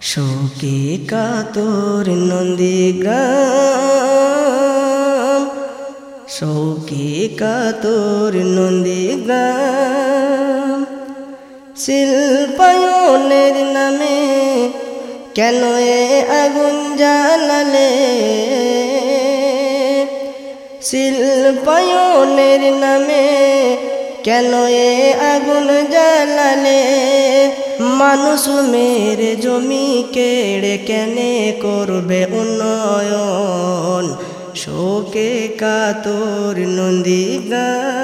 শোকে কাতর নন্দীগ্রাম শোকে কাতর নন্দীগ্রাম শিল্পায়নের নামে কেন এ আগুন জ্বালালে? শিল্পায়নের নামে কেন এ আগুন জ্বালালে? মানুষ মেরে জমি কেড়ে কেনে করবে উন্নয়ন। শোকে কাতর নন্দীগ্রাম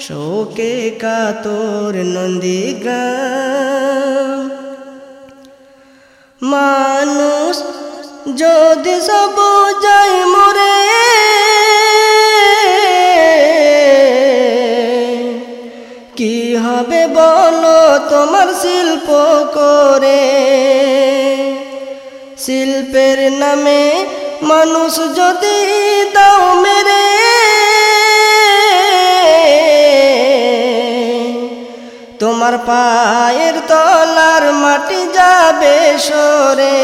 শোকে কাতর নন্দী নন্দীগ্রাম মানুষ যদি সব যাই মরে তোমার শিল্প করে। শিল্পের নামে মানুষ যদি দাও মেরে, তোমার পায়ের তলার মাটি যাবে সরে।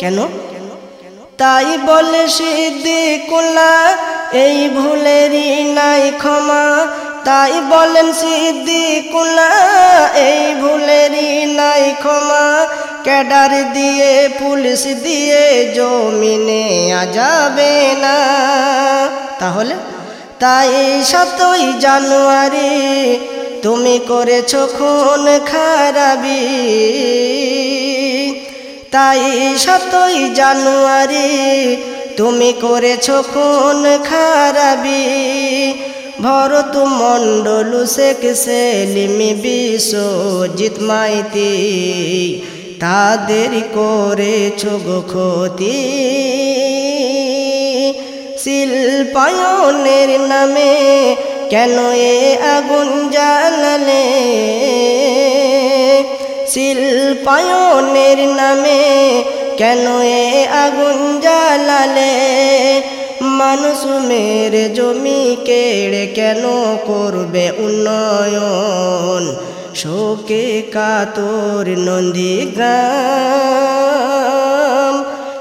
কেন? তাই বলে সিদ্ধি কুলা এই ভুলেরই নাই ক্ষমা। তাই বলেন সিদ্ধি কুলা এই ভুলেরই নাই ক্ষমা। ক্যাডার দিয়ে, পুলিশ দিয়ে জমিনে যাবে না। তাহলে? তাই সাতই জানুয়ারি, তুমি করেছ খুন খারাবি তাই সাতই জানুয়ারি, তুমি করেছ খুন খারাবি ভরত মণ্ডল শেখ সেলিমি বিশ্বজিৎ মাইতি, তাদের করেছ গো ক্ষতি। শিল্পায়নের নামে কেন এ আগুন জ্বালালে? শিল্পায়নের নামে কেন এ আগুন জ্বালালে? মানুষ মেরে জমি কেড়ে কেন করবে উন্নয়ন? শোকে কাতর নন্দীগ্রাম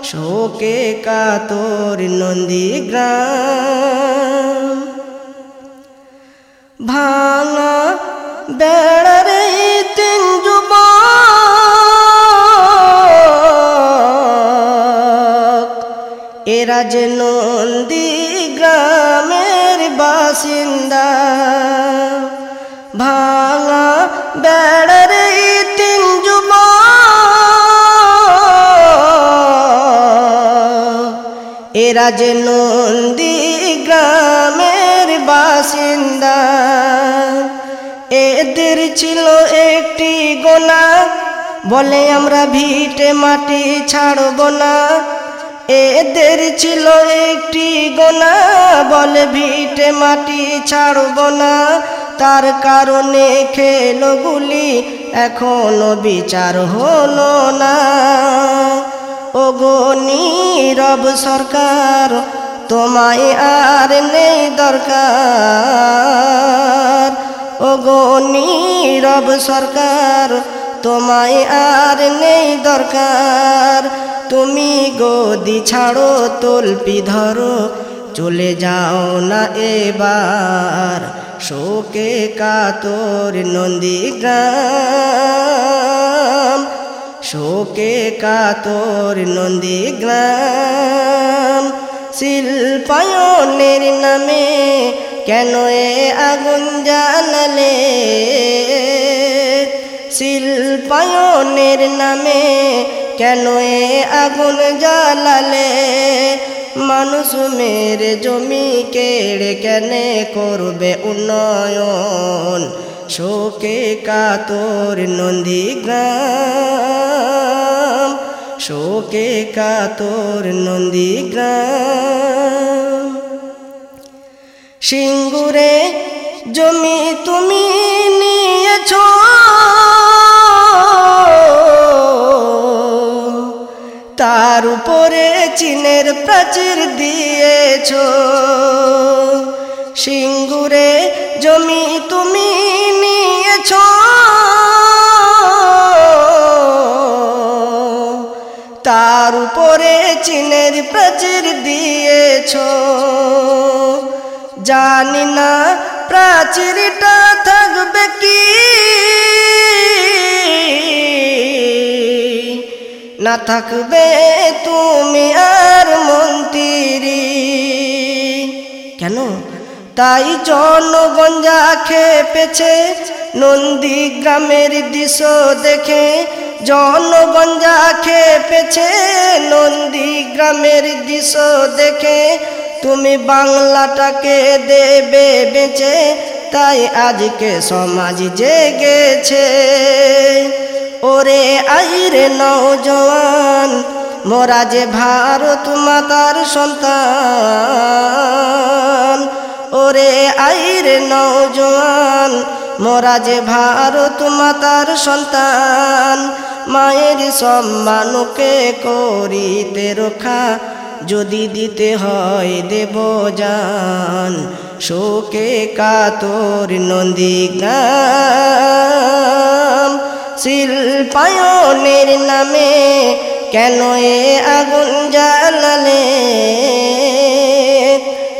শোকে কাতর নন্দীগ্রাম ভাঙা বেড়ার এরা যে যে নন্দী গ্রামের বাসিন্দা। এদের ছিল একটি গোনা, বলে আমরা ভিটে মাটি ছাড়ব না। এদের ছিল একটি গোনা, বলে ভিটে মাটি ছাড়ব না। তার কারণে খেলো গুলি এখনও বিচার হলো না। ওগো নীরব সরকার, তোমায় আর নেই দরকার। ওগো নীরব সরকার, তোমায় আর নেই দরকার। তুমি গদি ছাড়ো, তলপি ধরো, চলে যাও না এবার। শোকে কাতর নন্দীগ্রাম। শোকে কাতর নন্দীগ্রাম। শিল্পায়নের নামে কেন এ আগুন জ্বালালে? শিল্পায়নের নামে কেন এ আগুন জ্বালালে? মানুষ মেরে জমি কেড়ে কেনে করবে উন্নয়ন। শোকে কাতর নন্দীগ্রাম, শোকে কাতর নন্দীগ্রাম। সিঙ্গুরে জমি তুমি নিয়েছ, তার উপরে চীনের প্রাচীর দিয়েছ। জানি না প্রাচীরটা থাকবে কি। না থাকবে তুমি আর মন্ত্রী। কেন? তাই জনগঞ্জা খেপেছে নন্দী গ্রামের দৃশ্য দেখে জনগঞ্জা খেপেছে নন্দী গ্রামের দৃশ্য দেখে তুমি বাংলাটাকে দেবে বেঁচে, তাই আজকে সমাজ জেগেছে। ওরে আইরে নৌজওয়ান মোরা যে ভারত মাতার সন্তান। ওরে আইরে নৌজওয়ান মোরা যে ভারত মাতার সন্তান। মায়ের সম্মানকে করিতে রক্ষা যদি দিতে হয় দেব যান শোকে কাতর নন্দী গ্রাম। শিল্পায়নের নামে কেন এ আগুন জ্বালালে?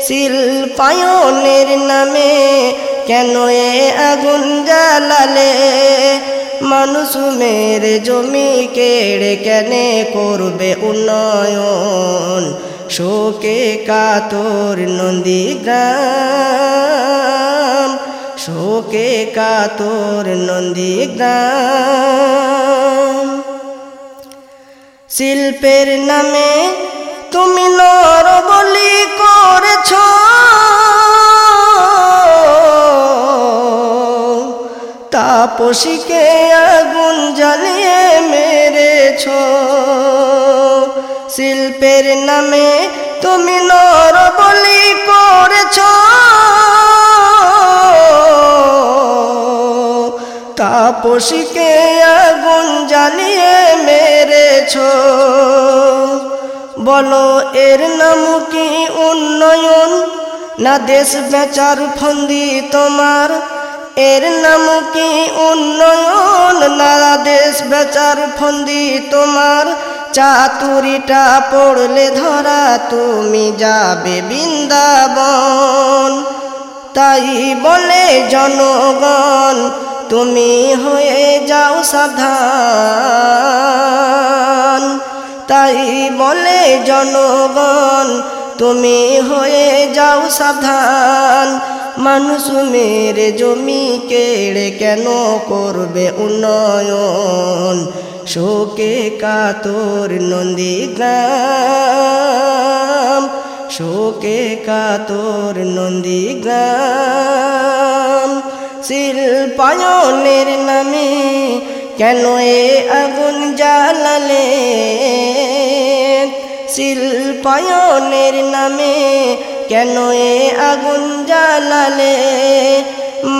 শিল্পায়নের নামে কেন এ আগুন জ্বালালে? মানুষ মেরে জমি কেড়ে কেনে করবে উন্নয়ন। শোকে কাতর নন্দী গ্রাম শোকে কাতর নন্দী গ্রাম শিল্পের নামে তুমি নর বলি করেছ। তাপসীকে আগুন জ্বালিয়ে মেরেছ। শিল্পের নামে তুমি নর বলি করেছ। তাপসীকে আগুন জ্বালিয়ে মেরেছ। বলো, এর নাম কি উন্নয়ন? না দেশ বেচার ফন্দি তোমার? এর নাম কি উন্নয়ন? না দেশ বেচার ফন্দি তোমার। চাতুরিটা পড়লে ধরা, তুমি যাবে বৃন্দাবন। তাই বলে জনগণ, তুমি হয়ে যাও সাবধান। তাই বলে জনগণ, তুমি হয়ে যাও সাবধান। মানুষ মেরে জমি কেড়ে কেন করবে উন্নয়ন? শোকে কাতর নন্দী গ্রাম। শোকে কাতর নন্দী গ্রাম। শিল্পায়নের নামে কেন এ আগুন জ্বালালে শিল্পায়নের নামে কেন এ আগুন জ্বালালে?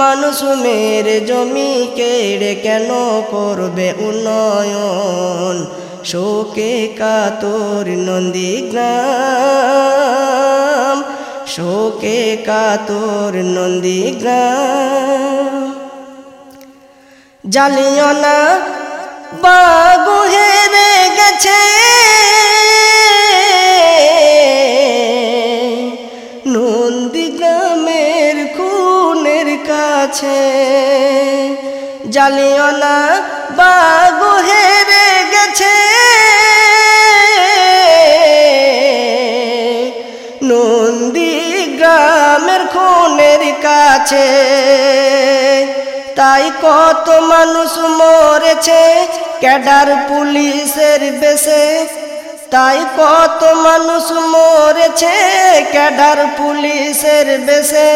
মানুষ মেরে জমি কেড়ে কেন করবে উন্নয়ন? শোকে কাতর নন্দী গ্রাম শোকে কাতর নন্দী গ্রাম জালিও না বাগু হেরে গেছে। কাছে জালিও না বাগু হেরে গেছে। নন্দী গ্রামের খুনের কাছে। তাই কত মানুষ মরেছে, ক্যাডার পুলিশের বেশে। তাই কত মানুষ মরেছে, ক্যাডার পুলিশের বেশে।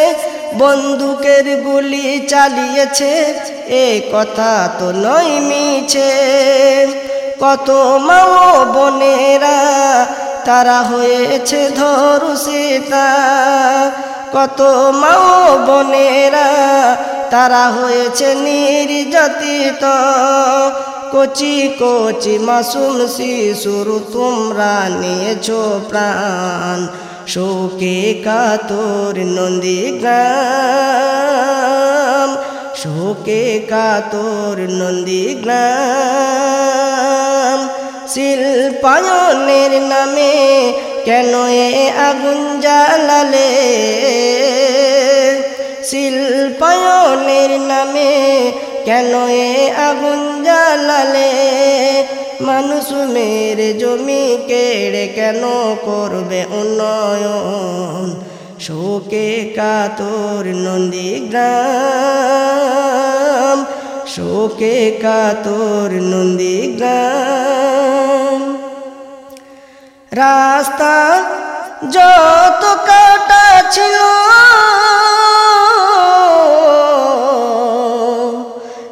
বন্দুকের গুলি চালিয়েছে, এ কথা তো নয় মিছে। কত মাও বোনেরা, তারা হয়েছে ধরু ধরুষিতা কত মাও বোনেরা, তারা হয়েছে নির্যাতিত। কচি কচি মাসুম শিশুর তোমরা নিয়েছ প্রাণ। শোকে কাতর নন্দী গ্রাম। শোকে কাতর নন্দী গ্রাম। শিল্পায়নের নামে কেন এ আগুন জ্বালালে? শিল্পায়নের নামে কেন এ আগুন জ্বালালে? মানুষ মেরে জমি কেড়ে কেন করবে উন্নয়ন? শোকে কাতর নন্দী গ্রাম শোকে কাতর নন্দী গ্রাম রাস্তা যত কাটা ছিল,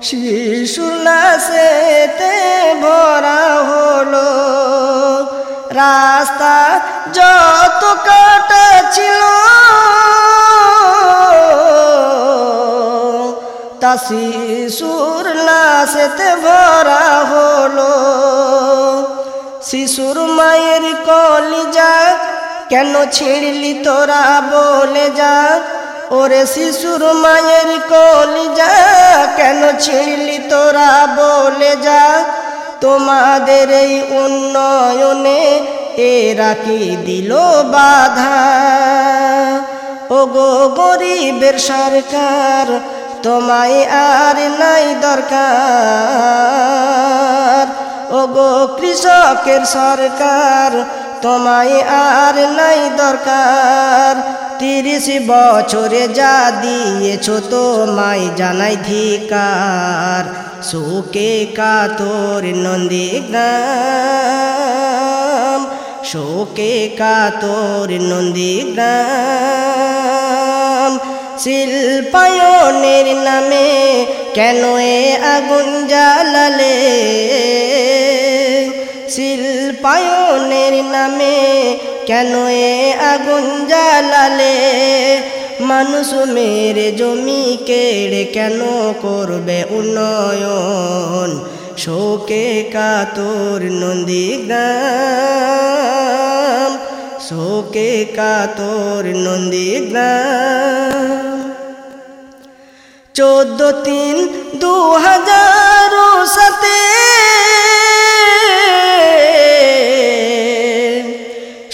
শিশুর লাশেতে ছিল। তা শিশুর লাশেতে ভরা হলো। শিশুর মায়ের কলিজা কেন ছিঁড়লি তোরা বলে যা? ওরে শিশুর মায়ের কলিজা কেন ছিঁড়লি তোরা বলে যা? তোমাদের এই উন্নয়নে এরা কি দিল বাধা। ও গো গরিবের সরকার, তোমায় আর নাই দরকার। ও গো কৃষকের সরকার, তোমায় আর নাই দরকার। তিরিশ বছরে যা দিয়েছ তোমায় জানাই ধিকার। শোকে কাতর নন্দী গ্রাম শোকে কাতর নন্দী গ্রাম শিল্পায়নের নামে কেন এ আগুন জ্বালালে? শিল্পায়নের নামে কেন এ আগুন জ্বালালে? মানুষ মেরে জমি কেড়ে কেন করবে উন্নয়ন? শোকে কাতর নন্দী গ্রাম শোকে কাতর নন্দী গ্রাম চোদ্দ তিন দু হাজার সাথে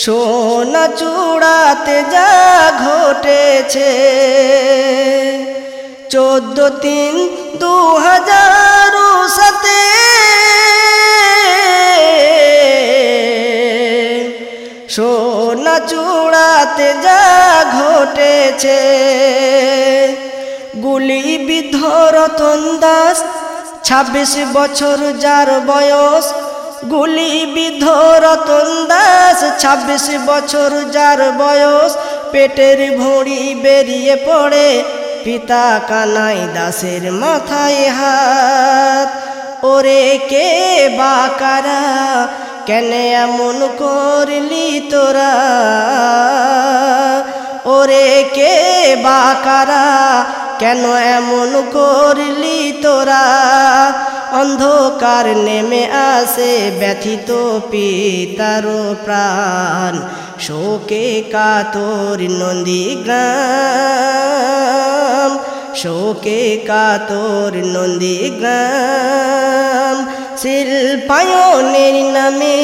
সোনা চূড়াতে যা ঘটেছে। চোদ্দ তিন দু হাজার সাথে সোনা চূড়াতে যা ঘটেছে, গুলি বিদ্ধ রতন দাস ছাব্বিশ বছর যার বয়স, গুলি বিদ্ধ রতন দাস ছাব্বিশ বছর যার বয়স, পেটের ভুঁড়ি বেরিয়ে পড়ে, পিতা কানাই দাসের মাথায় হাত, ওরে কে বাকারা কেন এমন করলি তোরা? ওরে কে বাকারা কেন এমন করলি তোরা? অন্ধকার নেমে আসে ব্যথিত পিতার প্রাণ। শোকে কাতর নন্দী গ্রাম। শোকে কাতর নন্দী গ্রাম। শিল্পায়নের নামে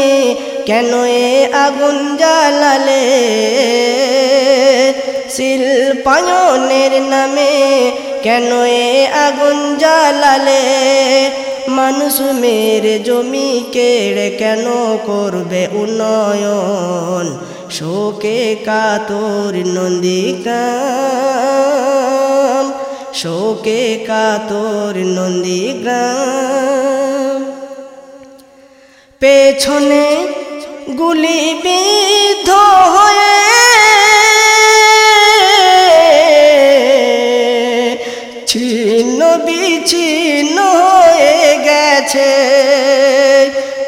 কেন এ আগুন জ্বালালে? শিল্পায়নের নামে কেন এ আগুন জ্বালালে? মানুষ মেরে জমি কেড়ে কেন করবে উন্নয়ন? শোকে কাতর নন্দী গ্রাম শোকে কাতর নন্দী গ্রাম পেছনে গুলি বিধ হয়ে ছিন্ন বিচ্ছিন্ন হয়ে গেছে।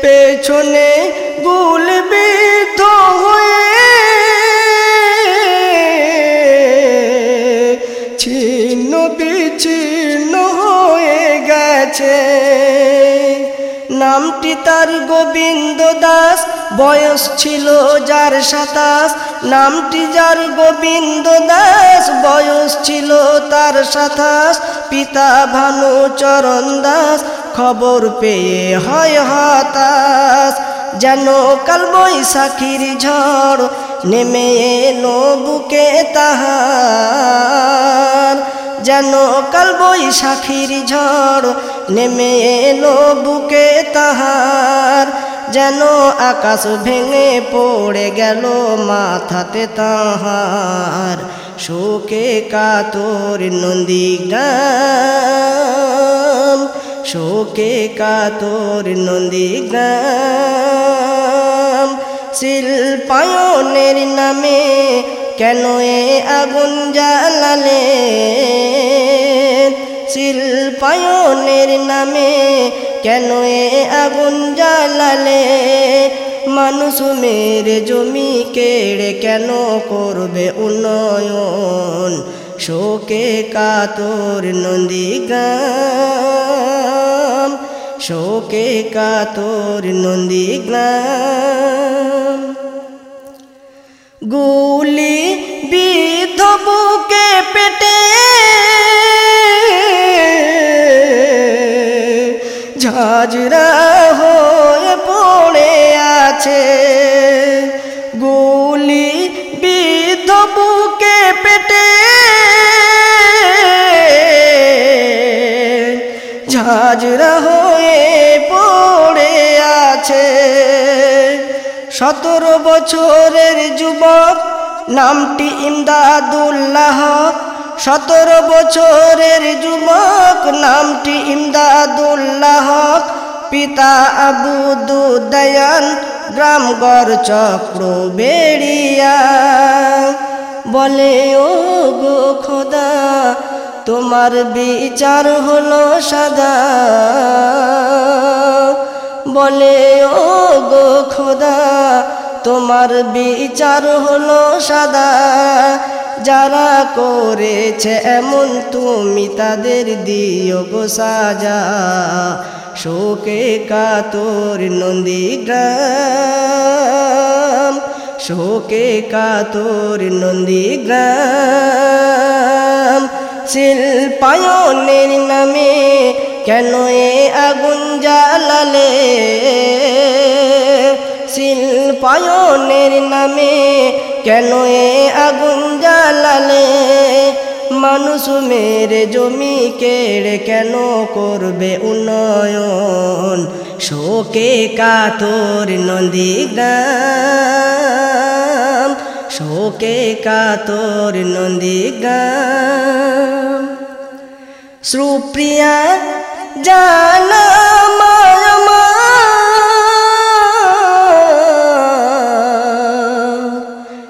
পেছনে নামটি তার গোবিন্দ দাস। বয়স ছিল যার সাতাশ, নামটি যার গোবিন্দ দাস। বয়স ছিল তার সাতাশ, পিতা ভানু চরণ দাস। খবর পেয়ে হয় হতাশ। যেন কাল বৈশাখীর ঝড় নেমে এলো বুকে তাহার। যেন কাল বৈশাখীর ঝড় নেমে এলো বুকে তাহার। যেন আকাশ ভেঙে পড়ে গেল মাথাতে তাহার। শোকে কাতর নন্দী গ্রাম শোকে কাতর নন্দী গ্রাম শিল্পায়নের নামে কেন এ আগুন জ্বালালে? শিল্পায়নের নামে কেন এ আগুন জ্বালালে? মানুষ মেরে জমি কেড়ে কেন করবে উন্নয়ন? শোকে কাতর নন্দী গ্রাম। শোকে কাতর নন্দী গ্রাম। গুলি বিধ বুকে পেটে? ঝাঁঝরা হয়ে পড়ে আছে। গুলি বিধ বুকে পেটে? ঝাঁঝরা হয়ে পড়ে আছে। সতেরো বছরের যুবক, নামটি ইমদাদুল্লাহ। সতেরো বছরের যুবক, নামটি ইমদাদুল্লাহ। পিতা আবু দুদয়ান, গ্রামগড় চক্র বেড়িয়া। বলে ও গো খোদা, তোমার বিচার হলো সাদা। বলে ও গো খোদা, তোমার বিচার হলো সাদা। যারা করেছে এমন তুমি তাদের দিও গো সাজা। শোকে কাতর নন্দী গ্রাম শোকে কাতর নন্দী গ্রাম শিল্পায়নের নামে কেন এ আগুন জ্বালালে? শিল্পায়নের নামে কেন এ আগুন জ্বালালে? মানুষ মেরে জমি কেড়ে কেন করবে উন্নয়ন? শোকে কাতর নদী গ্রাম। শোকে কাতর নদী গ্রাম। সুপ্রিয়া জানা মামা।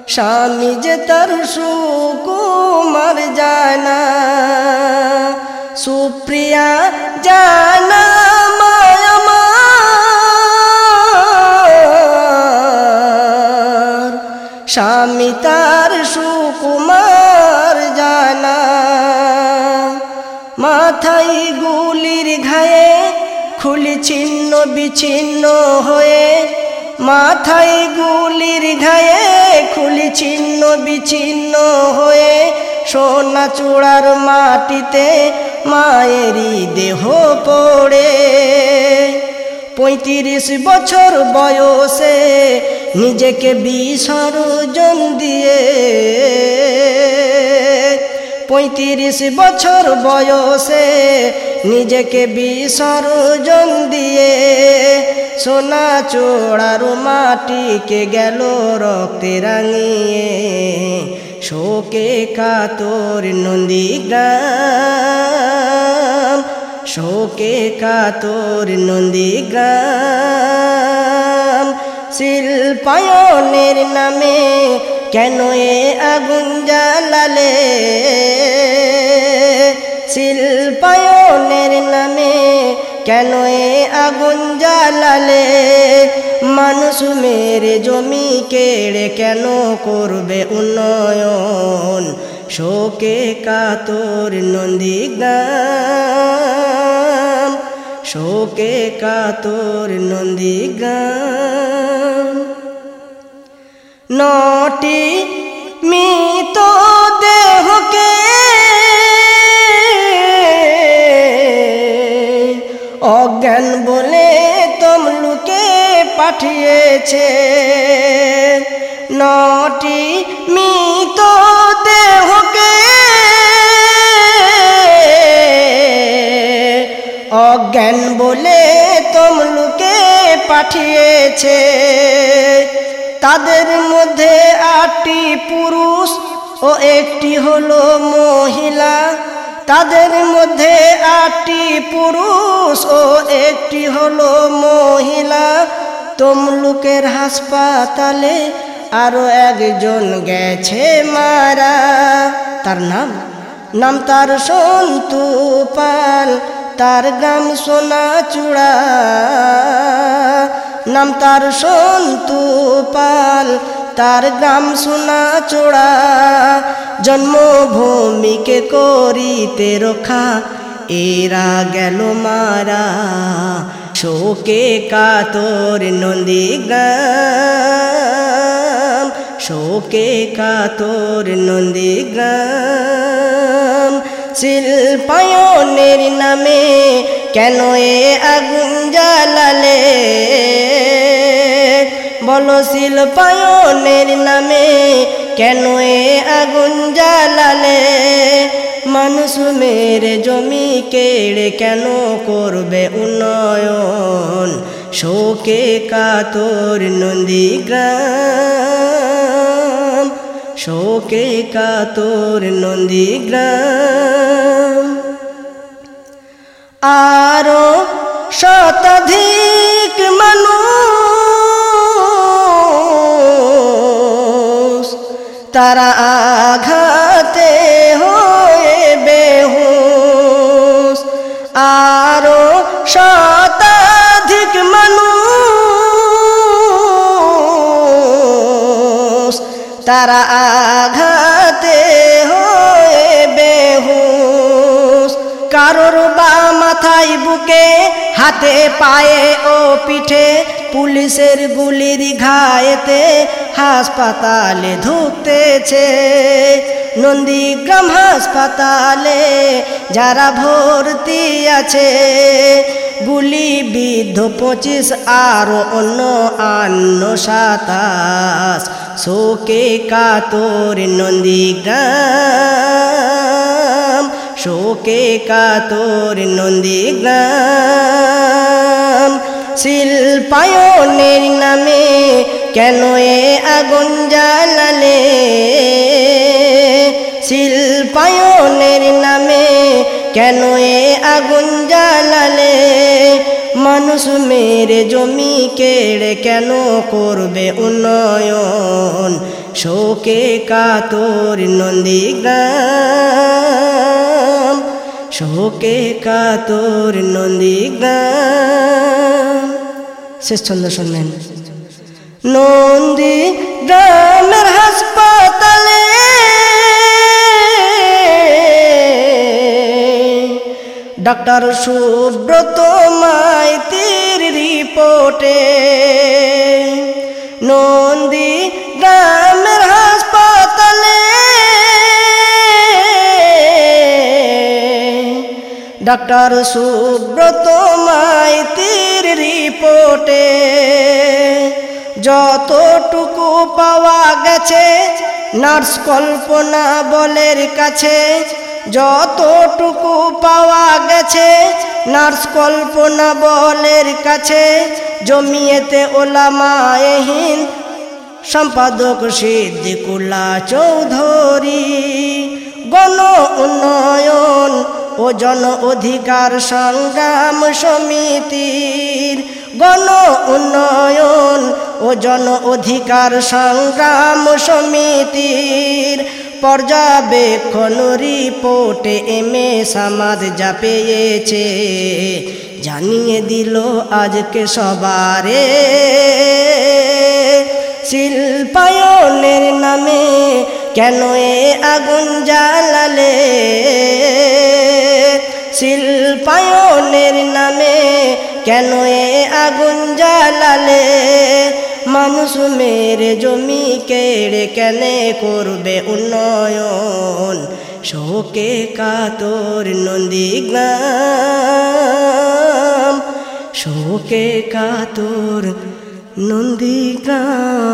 স্বামী যে তার সুকুমার জানা। সুপ্রিয়া জানা মামা। স্বামী তার সুকুমার জানা। মাথায় বিচ্ছিন্ন হয়ে মাথায় গুলির ঘায়ে খুলি ছিন্ন বিচ্ছিন্ন হয়ে সোনা চূড়ার মাটিতে মায়েরই দেহ পড়ে। পঁয়ত্রিশ বছর বয়সে নিজেকে বিসর্জন দিয়ে। পঁয়ত্রিশ বছর বয়সে নিজেকে বিসর্জন দিয়ে সোনা চোড়ার মাটিকে গেল রক্তে রাঙিয়ে। শোকে কাতর নন্দী গ্রাম শোকে কাতর নন্দী গ্রাম শিল্পায়নের নামে কেন এ আগুন জ্বালালে? শিল্পায়নের নামে কেন এ আগুন জ্বালালে? মানুষ মেরে জমি কেড়ে কেন করবে উন্নয়ন? শোকে কাতর নন্দী গ্রাম। শোকে কাতর নন্দী গ্রাম। নটি পাঠিয়েছে নটি মৃত দেহকে অজ্ঞান বলে তমলুকে পাঠিয়েছে। তাদের মধ্যে আটটি পুরুষ ও একটি হলো মহিলা। তাদের মধ্যে আটটি পুরুষ ও একটি হলো মহিলা। তমলুকের হাসপাতালে আরও একজন গেছে মারা। তার নাম নাম তার সন্তু পাল, তার গ্রাম সোনা চূড়া নাম তার সন্তু পাল, তার গ্রাম সোনা চূড়া জন্মভূমিকে করিতে রক্ষা, এরা গেল মারা। শোকে কাতর নন্দী গ্রাম, শোকে কাতর নন্দী গ্রাম। শিল্পায়নের নামে কেন এ আগুন জ্বালালে? বলো শিল্পায়নের নামে কেন এ আগুন জ্বালালে? মানুষ মেরে জমি কেড়ে কেন করবে উন্নয়ন? শোকে কাতর নন্দী গ্রাম শোকে কাতর নন্দী গ্রাম আরও শতাধিক মানুষ, তারা আঘাতে শতাধিক মানুষ, তারা আঘাতে হয়ে বেহুশ। কারোর বা মাথায় বুকে, হাতে পায়ে ও পিঠে, পুলিশের গুলির ঘায়েতে হাসপাতালে ঢুকতেছে নন্দীগ্রাম হাসপাতালে যারা ভর্তি আছে, গুলি বিদ্ধ পঁচিশ আরও অন্য আন্ন সাতাশ। শোকে কাতর নন্দীগ্রাম শোকে কাতর নন্দীগ্রাম শিল্পায়নের নামে কেন এ আগুন জ্বালালে? শিল্পায়নের নামে কেন এ আগুন জ্বালালে? মানুষ মেরে জমি কেড়ে কেন করবে উন্নয়ন? শোকে কাতর নন্দীগ্রাম। শোকে কাতর নন্দীগ্রাম। শেষ ছন্দ শুনলেন। নন্দী গ্রামের হাসপাতালে ডক্টর সুব্রত মাইতির রিপোর্টে। নন্দী গ্রামের হাসপাতালে। ডক্টর সুব্রত মাইতির রিপোর্টে। যতটুকু পাওয়া গেছে, নার্স কল্পনা বলের কাছে। যতটুকু পাওয়া গেছে, নার্স কল্পনা বলের কাছে, জমিয়েতে ওলামায়হীন সম্পাদক সিদ্দিকুল্লা চৌধুরী। গণ উন্নয়ন ও জন অধিকার সংগ্রাম সমিতির। গণ উন্নয়ন ও জন অধিকার সংগ্রাম সমিতির। পর্যবেক্ষণ রিপোর্টে এম এ সামাদ যা পেয়েছে। জানিয়ে দিল আজকে সবারে। শিল্পায়নের নামে কেন এ আগুন জ্বালালে? শিল্পায়নের নামে কেন এ আগুন জ্বালালে? মানুষ মেরে জমি কেড়ে কেনে করবে উন্নয়ন। শোকে কাতর নন্দীগ্রাম শোকে কাতর নন্দীগ্রাম